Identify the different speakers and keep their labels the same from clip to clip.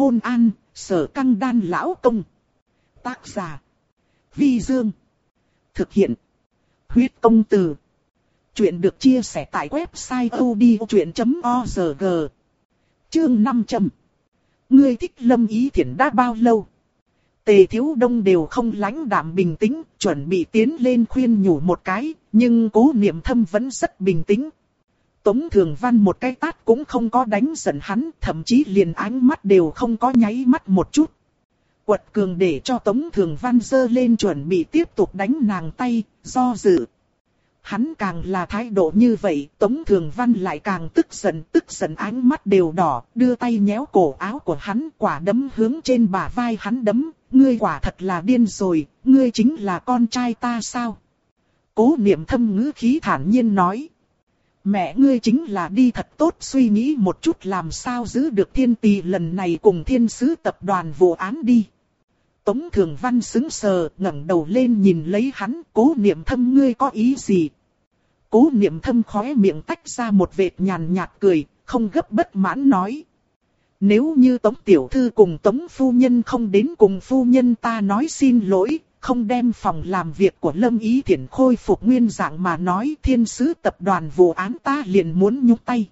Speaker 1: Hôn an, sở căng đan lão công. Tác giả. Vi Dương. Thực hiện. Huyết công từ. Chuyện được chia sẻ tại website odchuyện.org. Chương 500. Ngươi thích lâm ý thiện đã bao lâu? Tề thiếu đông đều không lãnh đạm bình tĩnh, chuẩn bị tiến lên khuyên nhủ một cái, nhưng cố niệm thâm vẫn rất bình tĩnh. Tống Thường Văn một cái tát cũng không có đánh giận hắn, thậm chí liền ánh mắt đều không có nháy mắt một chút. Quật cường để cho Tống Thường Văn dơ lên chuẩn bị tiếp tục đánh nàng tay, do dự. Hắn càng là thái độ như vậy, Tống Thường Văn lại càng tức giận, tức giận ánh mắt đều đỏ, đưa tay nhéo cổ áo của hắn, quả đấm hướng trên bả vai hắn đấm, ngươi quả thật là điên rồi, ngươi chính là con trai ta sao? Cố niệm thâm ngữ khí thản nhiên nói. Mẹ ngươi chính là đi thật tốt suy nghĩ một chút làm sao giữ được thiên tỷ lần này cùng thiên sứ tập đoàn vụ án đi. Tống Thường Văn xứng sờ, ngẩng đầu lên nhìn lấy hắn, cố niệm thâm ngươi có ý gì? Cố niệm thâm khóe miệng tách ra một vệt nhàn nhạt cười, không gấp bất mãn nói. Nếu như Tống Tiểu Thư cùng Tống Phu Nhân không đến cùng Phu Nhân ta nói xin lỗi, không đem phòng làm việc của Lâm Ý Thiển khôi phục nguyên dạng mà nói thiên sứ tập đoàn vụ án ta liền muốn nhúc tay.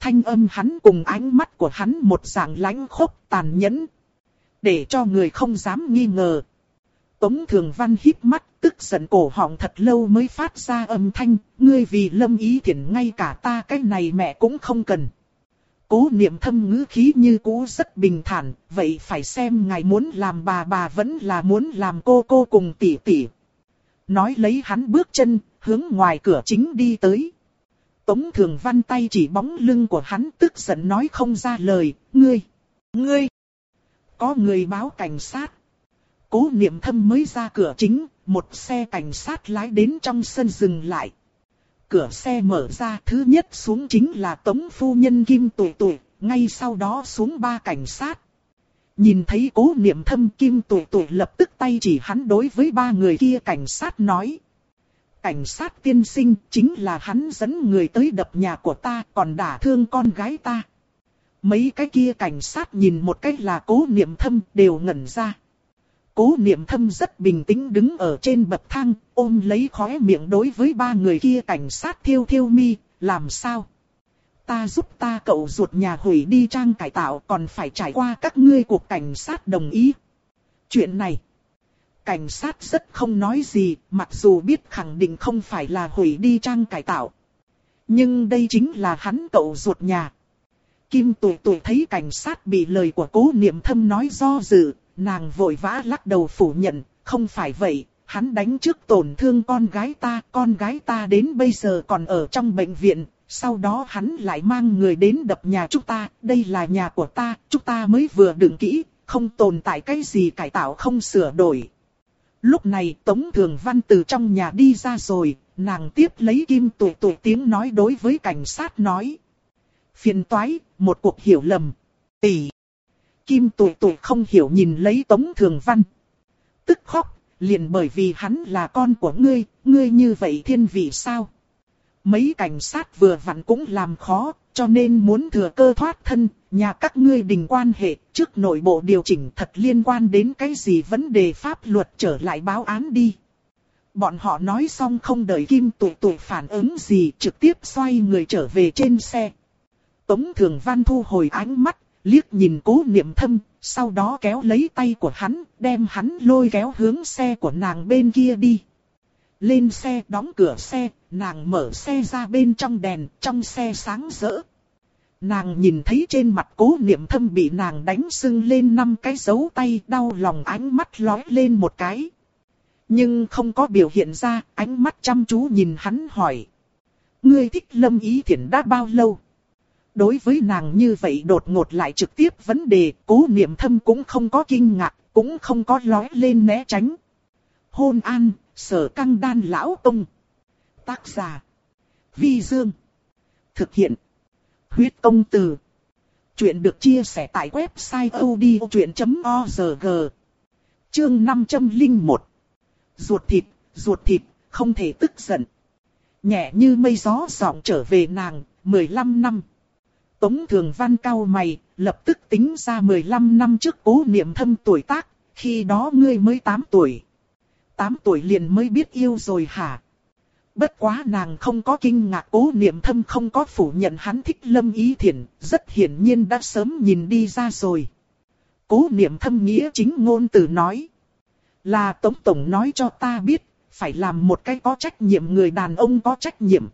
Speaker 1: Thanh âm hắn cùng ánh mắt của hắn một dạng lãnh khốc tàn nhẫn. Để cho người không dám nghi ngờ. Tống Thường Văn hít mắt, tức giận cổ họng thật lâu mới phát ra âm thanh, ngươi vì Lâm Ý Thiển ngay cả ta cái này mẹ cũng không cần. Cố niệm thâm ngữ khí như cũ rất bình thản, vậy phải xem ngài muốn làm bà bà vẫn là muốn làm cô cô cùng tỷ tỷ. Nói lấy hắn bước chân, hướng ngoài cửa chính đi tới. Tống thường văn tay chỉ bóng lưng của hắn tức giận nói không ra lời, ngươi, ngươi. Có người báo cảnh sát. Cố niệm thâm mới ra cửa chính, một xe cảnh sát lái đến trong sân dừng lại cửa xe mở ra thứ nhất xuống chính là tống phu nhân kim tuổi tuổi, ngay sau đó xuống ba cảnh sát. Nhìn thấy cố niệm thâm kim tuổi tuổi lập tức tay chỉ hắn đối với ba người kia cảnh sát nói. Cảnh sát tiên sinh chính là hắn dẫn người tới đập nhà của ta còn đả thương con gái ta. Mấy cái kia cảnh sát nhìn một cách là cố niệm thâm đều ngẩn ra. Cố niệm thâm rất bình tĩnh đứng ở trên bậc thang, ôm lấy khóe miệng đối với ba người kia cảnh sát thiêu thiêu mi, làm sao? Ta giúp ta cậu ruột nhà hủy đi trang cải tạo còn phải trải qua các ngươi cuộc cảnh sát đồng ý. Chuyện này, cảnh sát rất không nói gì, mặc dù biết khẳng định không phải là hủy đi trang cải tạo. Nhưng đây chính là hắn cậu ruột nhà. Kim tuổi tuổi thấy cảnh sát bị lời của cố niệm thâm nói do dự, nàng vội vã lắc đầu phủ nhận, không phải vậy, hắn đánh trước tổn thương con gái ta, con gái ta đến bây giờ còn ở trong bệnh viện, sau đó hắn lại mang người đến đập nhà chúng ta, đây là nhà của ta, chúng ta mới vừa đựng kỹ, không tồn tại cái gì cải tạo không sửa đổi. Lúc này Tống Thường Văn từ trong nhà đi ra rồi, nàng tiếp lấy kim tuổi tuổi tiếng nói đối với cảnh sát nói. Phiền toái, một cuộc hiểu lầm. Tỷ. Kim tuổi tuổi không hiểu nhìn lấy Tống Thường Văn. Tức khóc, liền bởi vì hắn là con của ngươi, ngươi như vậy thiên vị sao? Mấy cảnh sát vừa vặn cũng làm khó, cho nên muốn thừa cơ thoát thân, nhà các ngươi đình quan hệ, trước nội bộ điều chỉnh thật liên quan đến cái gì vấn đề pháp luật trở lại báo án đi. Bọn họ nói xong không đợi Kim tuổi tuổi phản ứng gì, trực tiếp xoay người trở về trên xe. Tống Thường Văn thu hồi ánh mắt, liếc nhìn cố niệm thâm, sau đó kéo lấy tay của hắn, đem hắn lôi kéo hướng xe của nàng bên kia đi. Lên xe đóng cửa xe, nàng mở xe ra bên trong đèn, trong xe sáng rỡ. Nàng nhìn thấy trên mặt cố niệm thâm bị nàng đánh sưng lên năm cái dấu tay đau lòng ánh mắt lóe lên một cái. Nhưng không có biểu hiện ra, ánh mắt chăm chú nhìn hắn hỏi. Ngươi thích lâm ý thiện đã bao lâu? Đối với nàng như vậy đột ngột lại trực tiếp vấn đề, cố niệm thâm cũng không có kinh ngạc, cũng không có lói lên né tránh. Hôn an, sở căng đan lão tông. Tác giả. Vi Dương. Thực hiện. Huyết công từ. Chuyện được chia sẻ tại website odchuyện.org. Chương 501. Ruột thịt, ruột thịt, không thể tức giận. Nhẹ như mây gió giọng trở về nàng, 15 năm. Tống Thường Văn cao mày, lập tức tính ra 15 năm trước cố niệm thâm tuổi tác, khi đó ngươi mới 8 tuổi. 8 tuổi liền mới biết yêu rồi hả? Bất quá nàng không có kinh ngạc cố niệm thâm không có phủ nhận hắn thích lâm ý thiện, rất hiển nhiên đã sớm nhìn đi ra rồi. Cố niệm thâm nghĩa chính ngôn từ nói. Là Tống Tổng nói cho ta biết, phải làm một cái có trách nhiệm người đàn ông có trách nhiệm.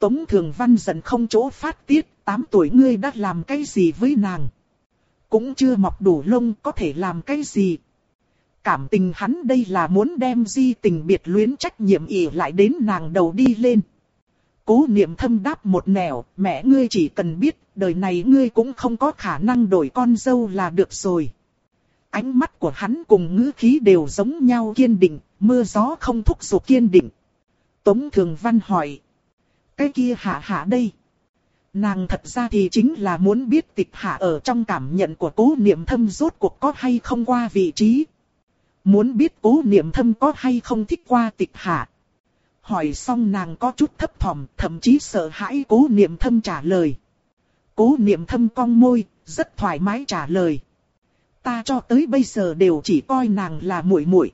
Speaker 1: Tống Thường Văn giận không chỗ phát tiết, 8 tuổi ngươi đã làm cái gì với nàng? Cũng chưa mọc đủ lông có thể làm cái gì? Cảm tình hắn đây là muốn đem di tình biệt luyến trách nhiệm ỉ lại đến nàng đầu đi lên. Cố niệm thâm đáp một nẻo, mẹ ngươi chỉ cần biết, đời này ngươi cũng không có khả năng đổi con dâu là được rồi. Ánh mắt của hắn cùng ngữ khí đều giống nhau kiên định, mưa gió không thúc giục kiên định. Tống Thường Văn hỏi. Cái kia hạ hạ đây. Nàng thật ra thì chính là muốn biết tịch hạ ở trong cảm nhận của cố niệm thâm rốt cuộc có hay không qua vị trí. Muốn biết cố niệm thâm có hay không thích qua tịch hạ. Hỏi xong nàng có chút thấp thỏm, thậm chí sợ hãi cố niệm thâm trả lời. Cố niệm thâm cong môi, rất thoải mái trả lời. Ta cho tới bây giờ đều chỉ coi nàng là muội muội,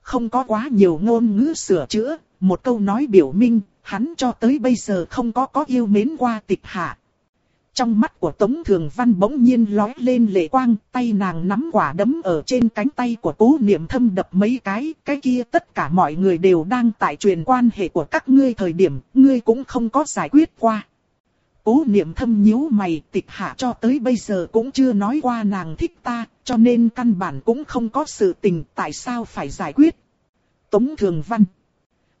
Speaker 1: Không có quá nhiều ngôn ngữ sửa chữa, một câu nói biểu minh, hắn cho tới bây giờ không có có yêu mến qua tịch hạ. Trong mắt của Tống Thường Văn bỗng nhiên lói lên lệ quang, tay nàng nắm quả đấm ở trên cánh tay của cố niệm thâm đập mấy cái, cái kia tất cả mọi người đều đang tại truyền quan hệ của các ngươi thời điểm, ngươi cũng không có giải quyết qua. Cố niệm thâm nhíu mày tịch hạ cho tới bây giờ cũng chưa nói qua nàng thích ta, cho nên căn bản cũng không có sự tình tại sao phải giải quyết. Tống Thường Văn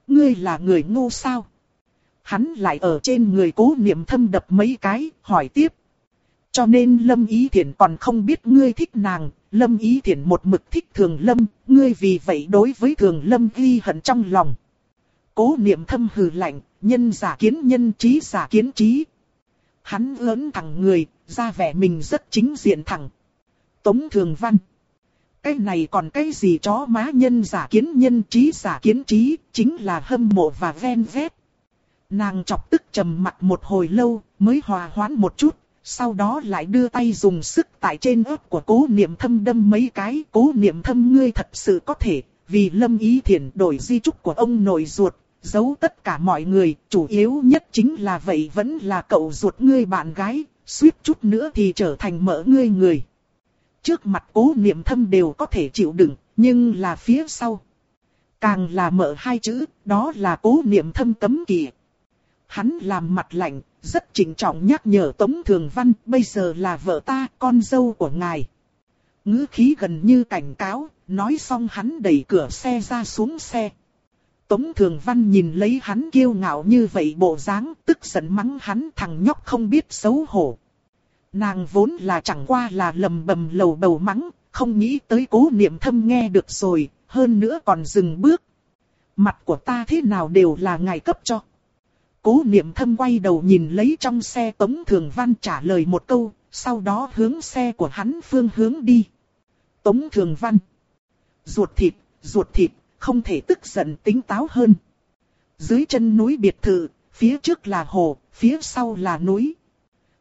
Speaker 1: Ngươi là người ngu sao? Hắn lại ở trên người cố niệm thâm đập mấy cái, hỏi tiếp. Cho nên Lâm Ý Thiển còn không biết ngươi thích nàng, Lâm Ý Thiển một mực thích Thường Lâm, ngươi vì vậy đối với Thường Lâm ghi hận trong lòng. Cố niệm thâm hừ lạnh, nhân giả kiến nhân trí giả kiến trí. Hắn lớn thẳng người, ra vẻ mình rất chính diện thẳng. Tống Thường Văn cái này còn cái gì chó má nhân giả kiến nhân trí giả kiến trí, chính là hâm mộ và ven vét. Nàng chọc tức trầm mặt một hồi lâu, mới hòa hoãn một chút, sau đó lại đưa tay dùng sức tại trên ớt của cố niệm thâm đâm mấy cái. Cố niệm thâm ngươi thật sự có thể, vì lâm ý thiền đổi di trúc của ông nội ruột, giấu tất cả mọi người, chủ yếu nhất chính là vậy vẫn là cậu ruột ngươi bạn gái, suýt chút nữa thì trở thành mỡ ngươi người. Trước mặt cố niệm thâm đều có thể chịu đựng, nhưng là phía sau. Càng là mở hai chữ, đó là cố niệm thâm cấm kỵ. Hắn làm mặt lạnh, rất chỉnh trọng nhắc nhở Tống Thường Văn, bây giờ là vợ ta, con dâu của ngài. ngữ khí gần như cảnh cáo, nói xong hắn đẩy cửa xe ra xuống xe. Tống Thường Văn nhìn lấy hắn kiêu ngạo như vậy bộ dáng, tức giận mắng hắn thằng nhóc không biết xấu hổ. Nàng vốn là chẳng qua là lầm bầm lầu bầu mắng, không nghĩ tới cố niệm thâm nghe được rồi, hơn nữa còn dừng bước. Mặt của ta thế nào đều là ngài cấp cho. Cố niệm thâm quay đầu nhìn lấy trong xe Tống Thường Văn trả lời một câu, sau đó hướng xe của hắn phương hướng đi. Tống Thường Văn. Ruột thịt, ruột thịt, không thể tức giận tính táo hơn. Dưới chân núi biệt thự, phía trước là hồ, phía sau là núi.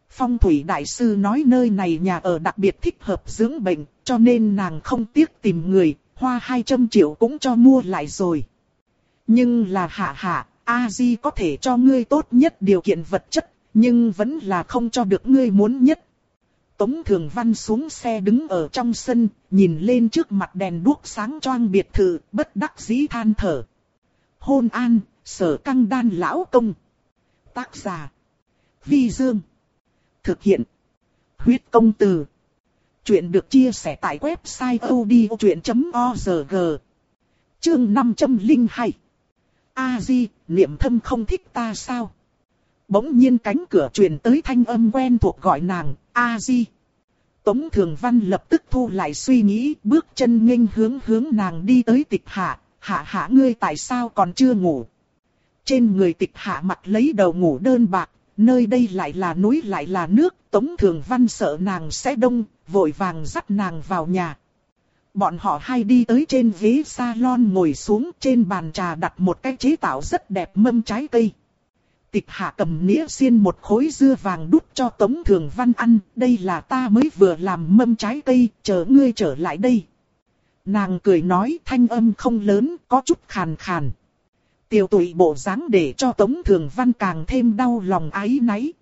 Speaker 1: Phong thủy đại sư nói nơi này nhà ở đặc biệt thích hợp dưỡng bệnh, cho nên nàng không tiếc tìm người, hoa 200 triệu cũng cho mua lại rồi. Nhưng là hạ hạ, A-di có thể cho ngươi tốt nhất điều kiện vật chất, nhưng vẫn là không cho được ngươi muốn nhất. Tống Thường Văn xuống xe đứng ở trong sân, nhìn lên trước mặt đèn đuốc sáng choang biệt thự, bất đắc dĩ than thở. Hôn an, sở căng đan lão công. Tác giả. Vi Dương. Thực hiện. Huyết công từ. Chuyện được chia sẻ tại website odchuyện.org. Chương 502. A-di, niệm thâm không thích ta sao? Bỗng nhiên cánh cửa truyền tới thanh âm quen thuộc gọi nàng, A-di. Tống Thường Văn lập tức thu lại suy nghĩ, bước chân nghênh hướng hướng nàng đi tới tịch hạ, hạ hạ ngươi tại sao còn chưa ngủ? Trên người tịch hạ mặt lấy đầu ngủ đơn bạc, nơi đây lại là núi lại là nước, Tống Thường Văn sợ nàng sẽ đông, vội vàng dắt nàng vào nhà. Bọn họ hai đi tới trên ghế salon ngồi xuống trên bàn trà đặt một cái chế tạo rất đẹp mâm trái cây. Tịch hạ cầm nĩa xiên một khối dưa vàng đút cho Tống Thường Văn ăn, đây là ta mới vừa làm mâm trái cây, chờ ngươi trở lại đây. Nàng cười nói thanh âm không lớn, có chút khàn khàn. Tiểu tụy bộ dáng để cho Tống Thường Văn càng thêm đau lòng ái náy.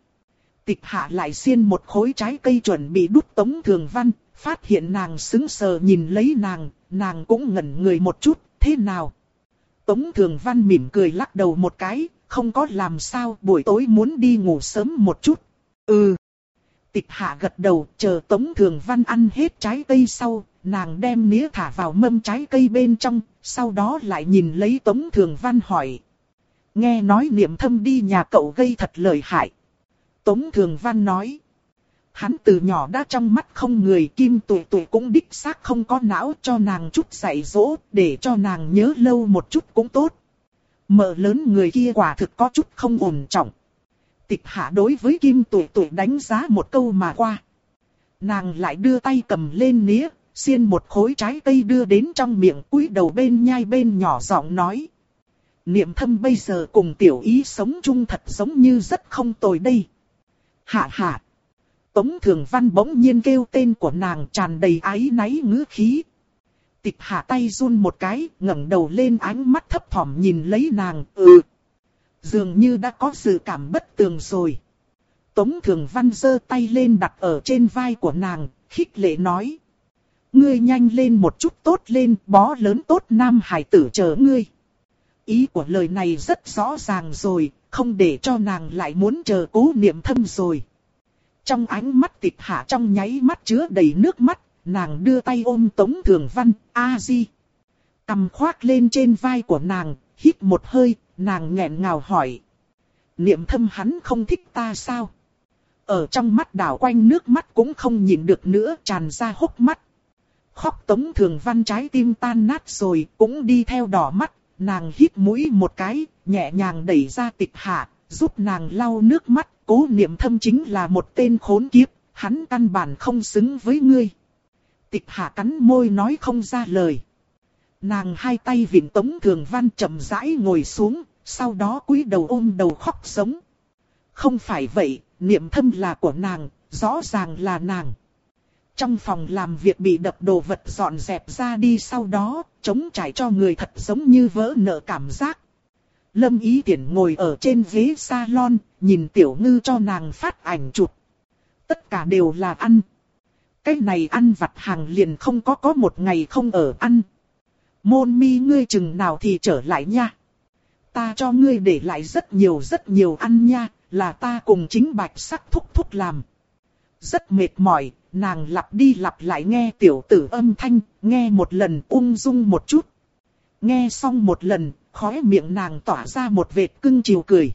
Speaker 1: Tịch hạ lại xiên một khối trái cây chuẩn bị đút Tống Thường Văn, phát hiện nàng sững sờ nhìn lấy nàng, nàng cũng ngẩn người một chút, thế nào? Tống Thường Văn mỉm cười lắc đầu một cái, không có làm sao, buổi tối muốn đi ngủ sớm một chút. Ừ. Tịch hạ gật đầu, chờ Tống Thường Văn ăn hết trái cây sau, nàng đem nĩa thả vào mâm trái cây bên trong, sau đó lại nhìn lấy Tống Thường Văn hỏi. Nghe nói niệm thâm đi nhà cậu gây thật lợi hại. Tống Thường Văn nói. Hắn từ nhỏ đã trong mắt không người kim tuổi tuổi cũng đích xác không có não cho nàng chút dạy dỗ để cho nàng nhớ lâu một chút cũng tốt. Mở lớn người kia quả thực có chút không ổn trọng. Tịch hạ đối với kim tuổi tuổi đánh giá một câu mà qua. Nàng lại đưa tay cầm lên nĩa, xiên một khối trái cây đưa đến trong miệng cúi đầu bên nhai bên nhỏ giọng nói. Niệm thâm bây giờ cùng tiểu ý sống chung thật giống như rất không tồi đây. Hạ hạ. Tống Thường Văn bỗng nhiên kêu tên của nàng tràn đầy ái náy ngữ khí. Tịch hạ tay run một cái, ngẩng đầu lên ánh mắt thấp thỏm nhìn lấy nàng, ừ. Dường như đã có sự cảm bất tường rồi. Tống Thường Văn giơ tay lên đặt ở trên vai của nàng, khích lệ nói. Ngươi nhanh lên một chút tốt lên, bó lớn tốt nam hải tử chờ ngươi. Ý của lời này rất rõ ràng rồi, không để cho nàng lại muốn chờ cố niệm thâm rồi. Trong ánh mắt tịch hạ trong nháy mắt chứa đầy nước mắt, nàng đưa tay ôm Tống Thường Văn, A-di. Cầm khoác lên trên vai của nàng, hít một hơi, nàng nghẹn ngào hỏi. Niệm thâm hắn không thích ta sao? Ở trong mắt đảo quanh nước mắt cũng không nhìn được nữa tràn ra hốc mắt. Khóc Tống Thường Văn trái tim tan nát rồi, cũng đi theo đỏ mắt, nàng hít mũi một cái, nhẹ nhàng đẩy ra tịch hạ, giúp nàng lau nước mắt, cố niệm thâm chính là một tên khốn kiếp, hắn căn bản không xứng với ngươi. Tịch hạ cắn môi nói không ra lời. Nàng hai tay vịn tống thường văn chậm rãi ngồi xuống, sau đó cúi đầu ôm đầu khóc sống. Không phải vậy, niệm thâm là của nàng, rõ ràng là nàng. Trong phòng làm việc bị đập đồ vật dọn dẹp ra đi sau đó, chống trải cho người thật giống như vỡ nợ cảm giác. Lâm Ý Tiễn ngồi ở trên ghế salon, nhìn tiểu ngư cho nàng phát ảnh chụp. Tất cả đều là ăn. Cái này ăn vặt hàng liền không có có một ngày không ở ăn. Môn mi ngươi chừng nào thì trở lại nha. Ta cho ngươi để lại rất nhiều rất nhiều ăn nha, là ta cùng chính bạch sắc thúc thúc làm. Rất mệt mỏi, nàng lặp đi lặp lại nghe tiểu tử âm thanh, nghe một lần ung dung một chút. Nghe xong một lần, khóe miệng nàng tỏa ra một vệt cưng chiều cười.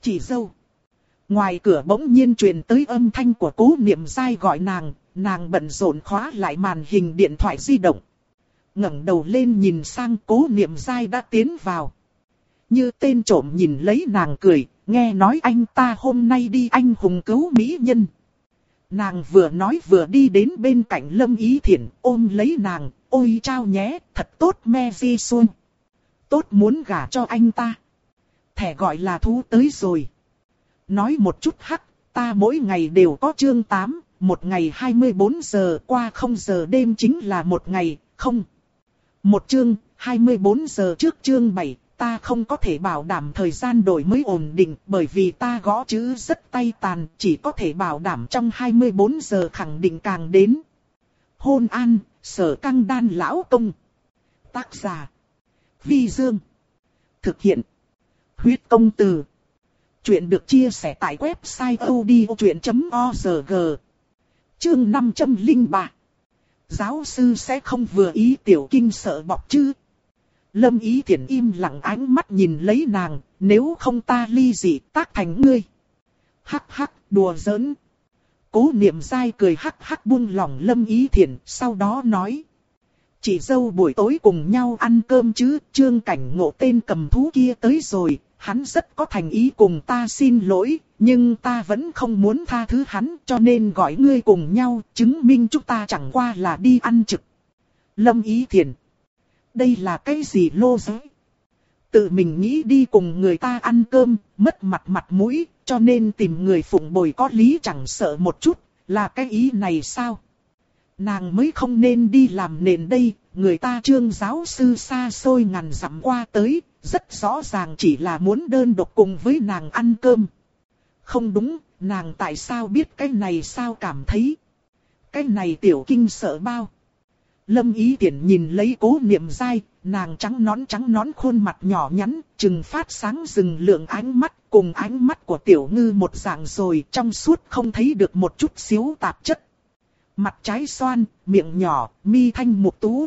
Speaker 1: Chỉ dâu. Ngoài cửa bỗng nhiên truyền tới âm thanh của cố niệm dai gọi nàng, nàng bận rộn khóa lại màn hình điện thoại di động. ngẩng đầu lên nhìn sang cố niệm dai đã tiến vào. Như tên trộm nhìn lấy nàng cười, nghe nói anh ta hôm nay đi anh hùng cứu mỹ nhân. Nàng vừa nói vừa đi đến bên cạnh Lâm Ý Thiển ôm lấy nàng, ôi trao nhé, thật tốt me vi xuân. Tốt muốn gả cho anh ta. Thẻ gọi là thú tới rồi. Nói một chút hắc, ta mỗi ngày đều có chương 8, một ngày 24 giờ qua không giờ đêm chính là một ngày, không. Một chương, 24 giờ trước chương 7, ta không có thể bảo đảm thời gian đổi mới ổn định bởi vì ta gõ chữ rất tay tàn, chỉ có thể bảo đảm trong 24 giờ khẳng định càng đến. Hôn an, sở căng đan lão công. Tác giả. Vi Dương. Thực hiện. Huyết công từ. Chuyện được chia sẻ tại website odchuyện.org. Chương 503. Giáo sư sẽ không vừa ý tiểu kinh sợ bọc chứ. Lâm ý thiện im lặng ánh mắt nhìn lấy nàng, nếu không ta ly dị tác thành ngươi. Hắc hắc, đùa giỡn. Cố niệm dai cười hắc hắc buông lỏng lâm ý thiện, sau đó nói. Chị dâu buổi tối cùng nhau ăn cơm chứ, trương cảnh ngộ tên cầm thú kia tới rồi, hắn rất có thành ý cùng ta xin lỗi, nhưng ta vẫn không muốn tha thứ hắn cho nên gọi ngươi cùng nhau, chứng minh chúng ta chẳng qua là đi ăn trực. Lâm ý thiền. Đây là cái gì lô giới? tự mình nghĩ đi cùng người ta ăn cơm, mất mặt mặt mũi, cho nên tìm người phụng bồi có lý chẳng sợ một chút, là cái ý này sao? Nàng mới không nên đi làm nền đây, người ta trương giáo sư xa xôi ngàn dặm qua tới, rất rõ ràng chỉ là muốn đơn độc cùng với nàng ăn cơm. Không đúng, nàng tại sao biết cái này sao cảm thấy? Cái này tiểu kinh sợ bao? Lâm ý tiện nhìn lấy cố niệm dai, nàng trắng nón trắng nón khuôn mặt nhỏ nhắn, chừng phát sáng rừng lượng ánh mắt, cùng ánh mắt của tiểu ngư một dạng rồi trong suốt không thấy được một chút xíu tạp chất. Mặt trái xoan, miệng nhỏ, mi thanh mục tú.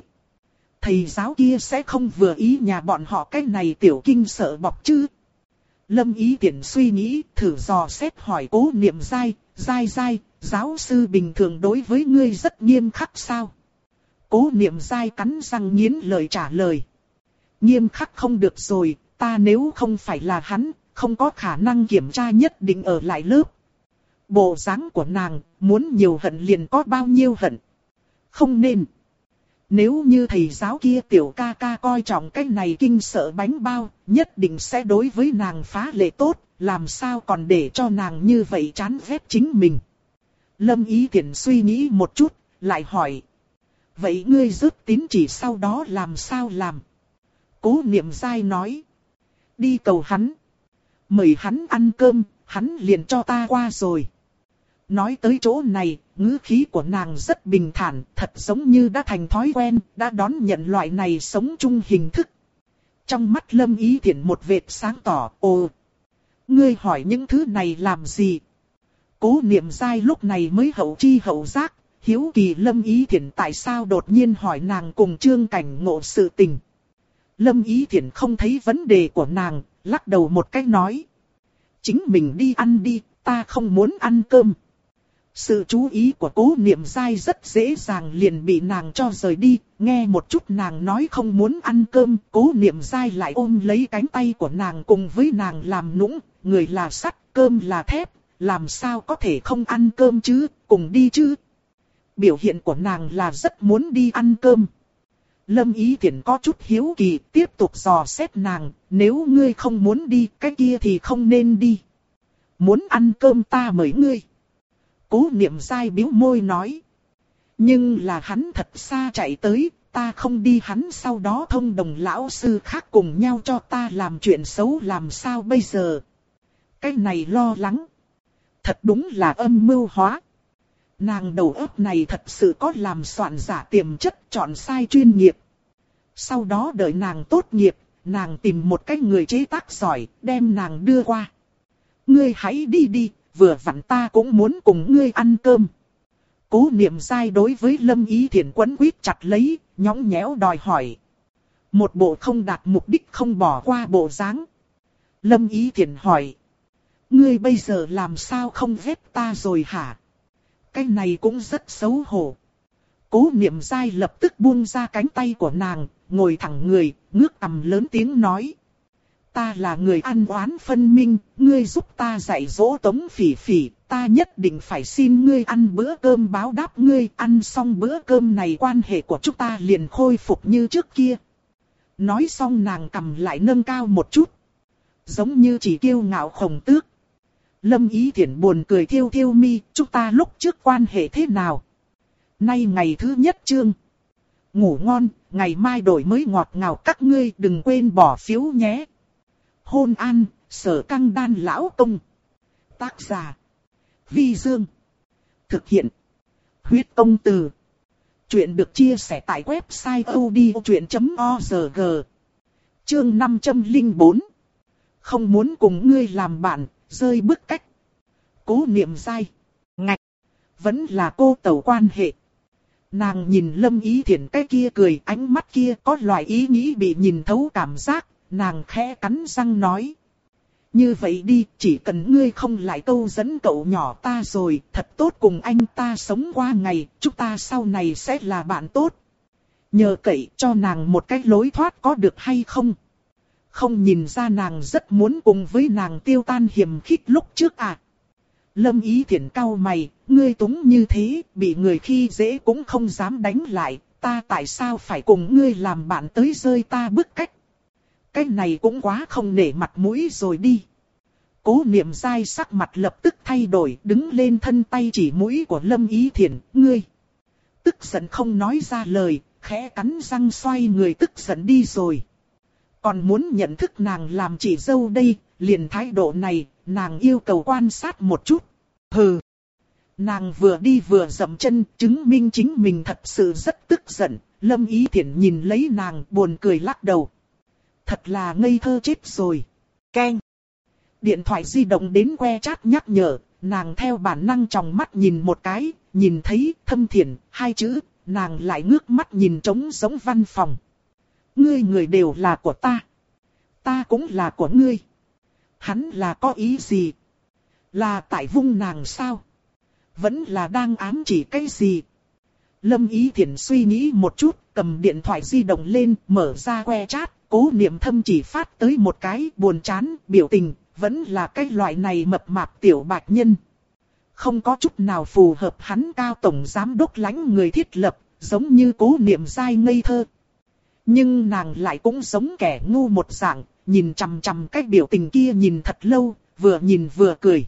Speaker 1: Thầy giáo kia sẽ không vừa ý nhà bọn họ cái này tiểu kinh sợ bọc chứ. Lâm ý tiện suy nghĩ, thử dò xét hỏi cố niệm dai, dai dai, giáo sư bình thường đối với ngươi rất nghiêm khắc sao? Cố niệm dai cắn răng nghiến lời trả lời. Nghiêm khắc không được rồi, ta nếu không phải là hắn, không có khả năng kiểm tra nhất định ở lại lớp. Bộ dáng của nàng, muốn nhiều hận liền có bao nhiêu hận. Không nên. Nếu như thầy giáo kia tiểu ca ca coi trọng cái này kinh sợ bánh bao, nhất định sẽ đối với nàng phá lệ tốt, làm sao còn để cho nàng như vậy chán ghét chính mình. Lâm ý tiện suy nghĩ một chút, lại hỏi. Vậy ngươi rước tín chỉ sau đó làm sao làm? Cố niệm dai nói. Đi cầu hắn. Mời hắn ăn cơm, hắn liền cho ta qua rồi. Nói tới chỗ này, ngữ khí của nàng rất bình thản, thật giống như đã thành thói quen, đã đón nhận loại này sống chung hình thức. Trong mắt lâm ý thiện một vệt sáng tỏ, ồ, ngươi hỏi những thứ này làm gì? Cố niệm dai lúc này mới hậu chi hậu giác, hiếu kỳ lâm ý thiện tại sao đột nhiên hỏi nàng cùng trương cảnh ngộ sự tình. Lâm ý thiện không thấy vấn đề của nàng, lắc đầu một cách nói. Chính mình đi ăn đi, ta không muốn ăn cơm. Sự chú ý của cố niệm dai rất dễ dàng liền bị nàng cho rời đi, nghe một chút nàng nói không muốn ăn cơm, cố niệm dai lại ôm lấy cánh tay của nàng cùng với nàng làm nũng, người là sắt, cơm là thép, làm sao có thể không ăn cơm chứ, cùng đi chứ. Biểu hiện của nàng là rất muốn đi ăn cơm. Lâm Ý Thiển có chút hiếu kỳ, tiếp tục dò xét nàng, nếu ngươi không muốn đi, cái kia thì không nên đi. Muốn ăn cơm ta mời ngươi. Cố niệm dai biếu môi nói. Nhưng là hắn thật xa chạy tới, ta không đi hắn sau đó thông đồng lão sư khác cùng nhau cho ta làm chuyện xấu làm sao bây giờ. Cái này lo lắng. Thật đúng là âm mưu hóa. Nàng đầu óc này thật sự có làm soạn giả tiềm chất chọn sai chuyên nghiệp. Sau đó đợi nàng tốt nghiệp, nàng tìm một cái người chế tác giỏi, đem nàng đưa qua. Ngươi hãy đi đi, vừa vặn ta cũng muốn cùng ngươi ăn cơm. Cố niệm sai đối với lâm ý thiện quấn quýt chặt lấy, nhõng nhẽo đòi hỏi. Một bộ không đạt mục đích không bỏ qua bộ dáng. Lâm ý thiện hỏi. Ngươi bây giờ làm sao không ghét ta rồi hả? Cái này cũng rất xấu hổ. Cố niệm dai lập tức buông ra cánh tay của nàng, ngồi thẳng người, ngước cầm lớn tiếng nói ta là người ăn oán phân minh, ngươi giúp ta dạy dỗ tống phỉ phỉ, ta nhất định phải xin ngươi ăn bữa cơm báo đáp ngươi, ăn xong bữa cơm này quan hệ của chúng ta liền khôi phục như trước kia. Nói xong nàng cầm lại nâng cao một chút, giống như chỉ kiêu ngạo khổng tước. Lâm ý thiện buồn cười thiêu thiêu mi, chúng ta lúc trước quan hệ thế nào? Nay ngày thứ nhất chương. Ngủ ngon, ngày mai đổi mới ngọt ngào các ngươi đừng quên bỏ phiếu nhé hôn an, sở căng đan lão công. Tác giả. Vi Dương. Thực hiện. Huyết công từ. Chuyện được chia sẻ tại website odchuyện.org. Chương 504. Không muốn cùng ngươi làm bạn, rơi bức cách. Cố niệm dai. Ngạch. Vẫn là cô tẩu quan hệ. Nàng nhìn lâm ý thiện cái kia cười ánh mắt kia có loại ý nghĩ bị nhìn thấu cảm giác, nàng khẽ cắn răng nói. Như vậy đi, chỉ cần ngươi không lại câu dẫn cậu nhỏ ta rồi, thật tốt cùng anh ta sống qua ngày, chúng ta sau này sẽ là bạn tốt. Nhờ cậy cho nàng một cách lối thoát có được hay không? Không nhìn ra nàng rất muốn cùng với nàng tiêu tan hiểm khích lúc trước à? Lâm ý thiện cao mày, ngươi túng như thế, bị người khi dễ cũng không dám đánh lại, ta tại sao phải cùng ngươi làm bạn tới rơi ta bức cách? Cái này cũng quá không nể mặt mũi rồi đi. Cố niệm dai sắc mặt lập tức thay đổi, đứng lên thân tay chỉ mũi của Lâm Ý Thiển, ngươi. Tức giận không nói ra lời, khẽ cắn răng xoay người tức giận đi rồi. Còn muốn nhận thức nàng làm chị dâu đây, liền thái độ này, nàng yêu cầu quan sát một chút. Hừ. Nàng vừa đi vừa dậm chân, chứng minh chính mình thật sự rất tức giận. Lâm Ý Thiển nhìn lấy nàng buồn cười lắc đầu. Thật là ngây thơ chết rồi. Ken. Điện thoại di động đến que chat nhắc nhở, nàng theo bản năng trong mắt nhìn một cái, nhìn thấy thâm thiển, hai chữ, nàng lại ngước mắt nhìn trống giống văn phòng. Ngươi người đều là của ta. Ta cũng là của ngươi. Hắn là có ý gì? Là tại vung nàng sao? Vẫn là đang ám chỉ cái gì? Lâm Ý Thiển suy nghĩ một chút, cầm điện thoại di động lên, mở ra que chat, cố niệm thâm chỉ phát tới một cái buồn chán, biểu tình, vẫn là cái loại này mập mạp tiểu bạch nhân. Không có chút nào phù hợp hắn cao tổng giám đốc lãnh người thiết lập, giống như cố niệm dai ngây thơ. Nhưng nàng lại cũng giống kẻ ngu một dạng, nhìn chằm chằm cái biểu tình kia nhìn thật lâu, vừa nhìn vừa cười.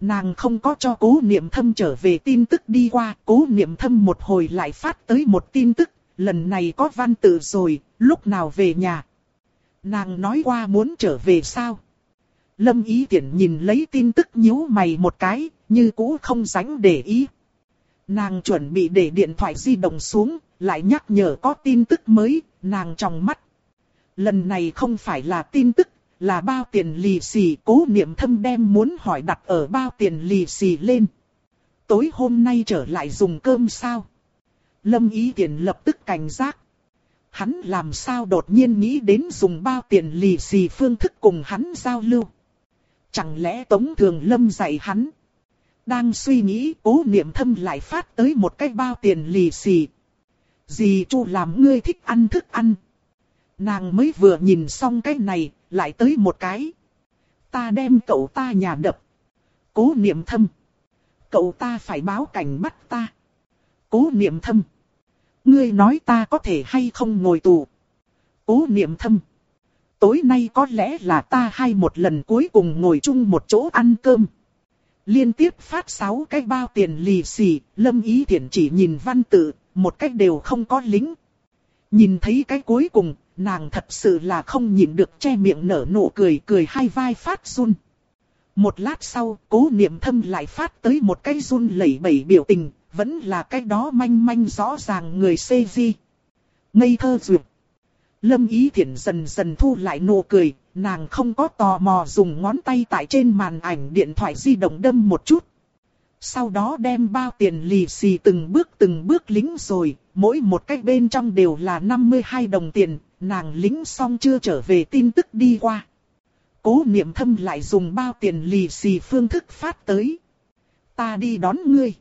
Speaker 1: Nàng không có cho cố niệm thâm trở về tin tức đi qua, cố niệm thâm một hồi lại phát tới một tin tức, lần này có văn tự rồi, lúc nào về nhà. Nàng nói qua muốn trở về sao? Lâm ý tiện nhìn lấy tin tức nhíu mày một cái, như cũ không dánh để ý. Nàng chuẩn bị để điện thoại di động xuống, lại nhắc nhở có tin tức mới, nàng trong mắt. Lần này không phải là tin tức, là bao tiền lì xì cố niệm thâm đem muốn hỏi đặt ở bao tiền lì xì lên. Tối hôm nay trở lại dùng cơm sao? Lâm ý tiền lập tức cảnh giác. Hắn làm sao đột nhiên nghĩ đến dùng bao tiền lì xì phương thức cùng hắn giao lưu. Chẳng lẽ Tống Thường Lâm dạy hắn? Đang suy nghĩ cố niệm thâm lại phát tới một cái bao tiền lì xì. Dì chu làm ngươi thích ăn thức ăn. Nàng mới vừa nhìn xong cái này, lại tới một cái. Ta đem cậu ta nhà đập. Cố niệm thâm. Cậu ta phải báo cảnh bắt ta. Cố niệm thâm. Ngươi nói ta có thể hay không ngồi tù. Cố niệm thâm. Tối nay có lẽ là ta hay một lần cuối cùng ngồi chung một chỗ ăn cơm. Liên tiếp phát sáu cái bao tiền lì xì, lâm ý thiện chỉ nhìn văn tự, một cách đều không có lính. Nhìn thấy cái cuối cùng, nàng thật sự là không nhịn được che miệng nở nụ cười cười hai vai phát run. Một lát sau, cố niệm thâm lại phát tới một cái run lẩy bẩy biểu tình, vẫn là cái đó manh manh rõ ràng người xê di. Ngây thơ duyệt. Lâm ý thiện dần dần thu lại nụ cười, nàng không có tò mò dùng ngón tay tại trên màn ảnh điện thoại di động đâm một chút. Sau đó đem bao tiền lì xì từng bước từng bước lính rồi, mỗi một cái bên trong đều là 52 đồng tiền, nàng lính xong chưa trở về tin tức đi qua. Cố niệm thâm lại dùng bao tiền lì xì phương thức phát tới. Ta đi đón ngươi.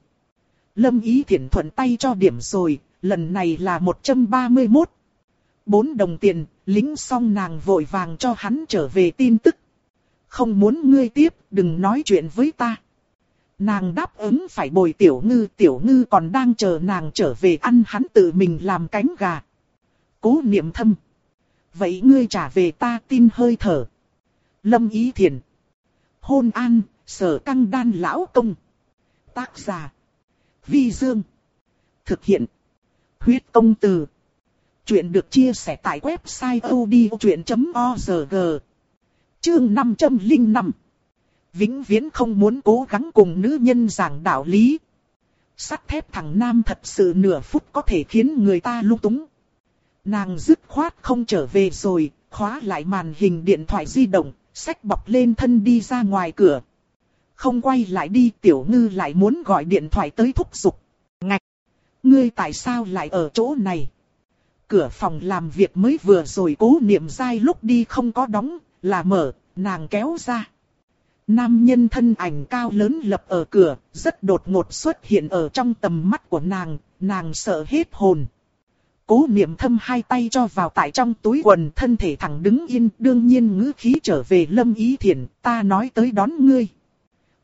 Speaker 1: Lâm ý thiển thuận tay cho điểm rồi, lần này là 131. 4 đồng tiền, lính xong nàng vội vàng cho hắn trở về tin tức. Không muốn ngươi tiếp, đừng nói chuyện với ta. Nàng đáp ứng phải bồi tiểu ngư, tiểu ngư còn đang chờ nàng trở về ăn hắn tự mình làm cánh gà. Cố niệm thâm. Vậy ngươi trả về ta tin hơi thở. Lâm Ý Thiền. Hôn an, sở căng đan lão công. Tác giả. Vi Dương. Thực hiện. Huyết công từ. Chuyện được chia sẻ tại website odchuyện.org. Chương 505. Vĩnh viễn không muốn cố gắng cùng nữ nhân giảng đạo lý. Sắt thép thằng nam thật sự nửa phút có thể khiến người ta lung túng. Nàng dứt khoát không trở về rồi, khóa lại màn hình điện thoại di động, sách bọc lên thân đi ra ngoài cửa. Không quay lại đi tiểu ngư lại muốn gọi điện thoại tới thúc giục. Ngạch! Ngươi tại sao lại ở chỗ này? Cửa phòng làm việc mới vừa rồi cố niệm dai lúc đi không có đóng, là mở, nàng kéo ra. Nam nhân thân ảnh cao lớn lập ở cửa, rất đột ngột xuất hiện ở trong tầm mắt của nàng, nàng sợ hết hồn. Cố niệm thâm hai tay cho vào tại trong túi quần thân thể thẳng đứng yên, đương nhiên ngữ khí trở về lâm ý thiền, ta nói tới đón ngươi.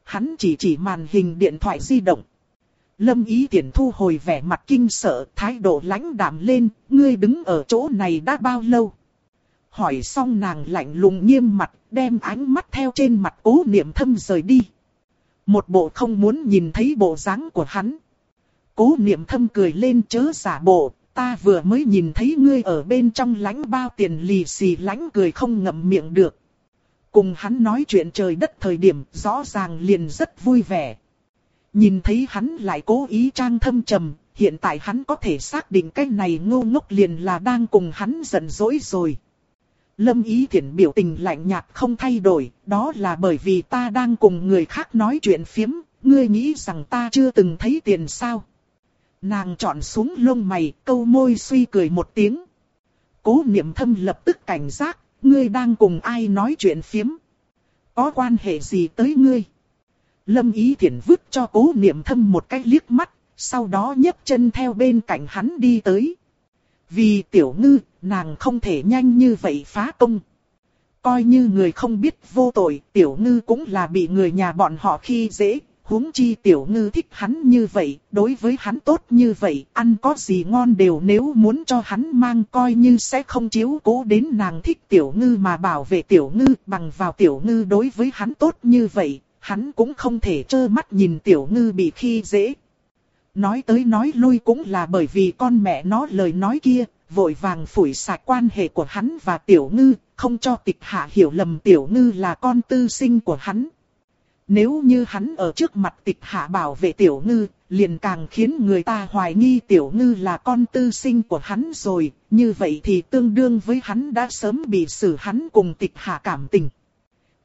Speaker 1: Hắn chỉ chỉ màn hình điện thoại di động. Lâm ý tiện thu hồi vẻ mặt kinh sợ, thái độ lãnh đạm lên, ngươi đứng ở chỗ này đã bao lâu? hỏi xong nàng lạnh lùng nghiêm mặt, đem ánh mắt theo trên mặt cố niệm thâm rời đi. Một bộ không muốn nhìn thấy bộ dáng của hắn. Cố niệm thâm cười lên chớ giả bộ, ta vừa mới nhìn thấy ngươi ở bên trong lãnh bao tiền lì xì lãnh cười không ngậm miệng được. Cùng hắn nói chuyện trời đất thời điểm rõ ràng liền rất vui vẻ. Nhìn thấy hắn lại cố ý trang thâm trầm, hiện tại hắn có thể xác định cái này ngu ngốc liền là đang cùng hắn giận dỗi rồi. Lâm ý thiện biểu tình lạnh nhạt không thay đổi, đó là bởi vì ta đang cùng người khác nói chuyện phiếm, ngươi nghĩ rằng ta chưa từng thấy tiền sao. Nàng chọn xuống lông mày, câu môi suy cười một tiếng. Cố niệm thâm lập tức cảnh giác, ngươi đang cùng ai nói chuyện phiếm. Có quan hệ gì tới ngươi? Lâm ý thiển vứt cho cố niệm thâm một cái liếc mắt, sau đó nhấc chân theo bên cạnh hắn đi tới. Vì tiểu ngư, nàng không thể nhanh như vậy phá công. Coi như người không biết vô tội, tiểu ngư cũng là bị người nhà bọn họ khi dễ, huống chi tiểu ngư thích hắn như vậy, đối với hắn tốt như vậy, ăn có gì ngon đều nếu muốn cho hắn mang coi như sẽ không chiếu cố đến nàng thích tiểu ngư mà bảo vệ tiểu ngư, bằng vào tiểu ngư đối với hắn tốt như vậy, hắn cũng không thể trơ mắt nhìn tiểu ngư bị khi dễ. Nói tới nói lui cũng là bởi vì con mẹ nó lời nói kia, vội vàng phủi sạch quan hệ của hắn và tiểu ngư, không cho tịch hạ hiểu lầm tiểu ngư là con tư sinh của hắn. Nếu như hắn ở trước mặt tịch hạ bảo vệ tiểu ngư, liền càng khiến người ta hoài nghi tiểu ngư là con tư sinh của hắn rồi, như vậy thì tương đương với hắn đã sớm bị xử hắn cùng tịch hạ cảm tình.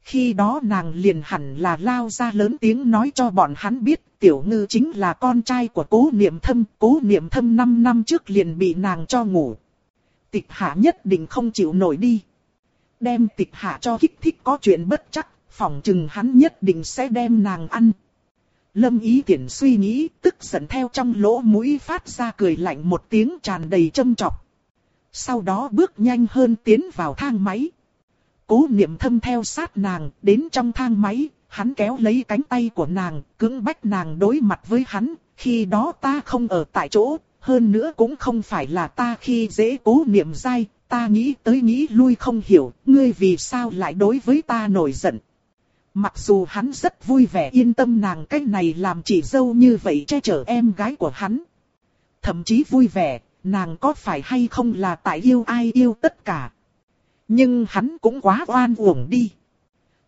Speaker 1: Khi đó nàng liền hẳn là lao ra lớn tiếng nói cho bọn hắn biết tiểu ngư chính là con trai của cố niệm thâm. Cố niệm thâm 5 năm trước liền bị nàng cho ngủ. Tịch hạ nhất định không chịu nổi đi. Đem tịch hạ cho kích thích có chuyện bất chắc, phỏng chừng hắn nhất định sẽ đem nàng ăn. Lâm ý tiện suy nghĩ, tức giận theo trong lỗ mũi phát ra cười lạnh một tiếng tràn đầy châm chọc. Sau đó bước nhanh hơn tiến vào thang máy. Cố niệm thâm theo sát nàng, đến trong thang máy, hắn kéo lấy cánh tay của nàng, cưỡng bách nàng đối mặt với hắn, khi đó ta không ở tại chỗ, hơn nữa cũng không phải là ta khi dễ cố niệm dai, ta nghĩ tới nghĩ lui không hiểu, ngươi vì sao lại đối với ta nổi giận. Mặc dù hắn rất vui vẻ yên tâm nàng cách này làm chỉ dâu như vậy che chở em gái của hắn. Thậm chí vui vẻ, nàng có phải hay không là tại yêu ai yêu tất cả. Nhưng hắn cũng quá oan uổng đi.